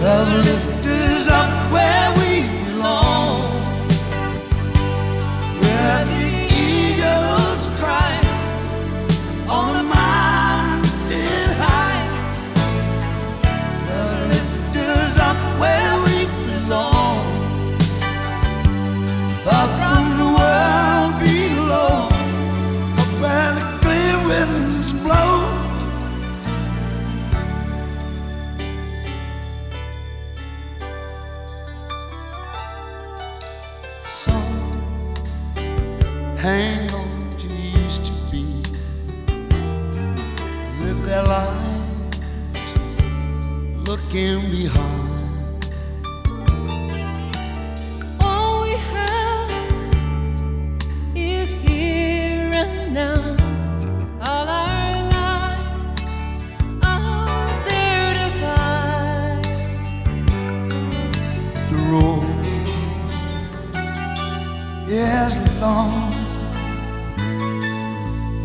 Up where we belong, where the eagles cry on the mountain high. Up where we belong, far from the world below, where the clear winds blow. To used to be, live their lives looking behind. All we have is here and now. All our lives there to find. The road is long.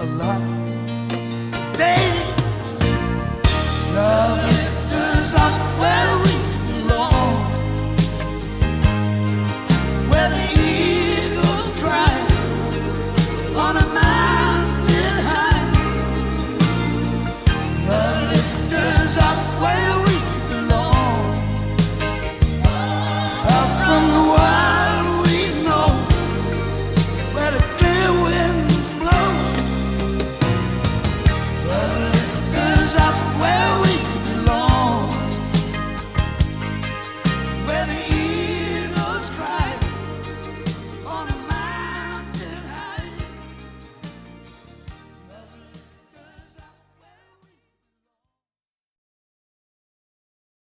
a lot.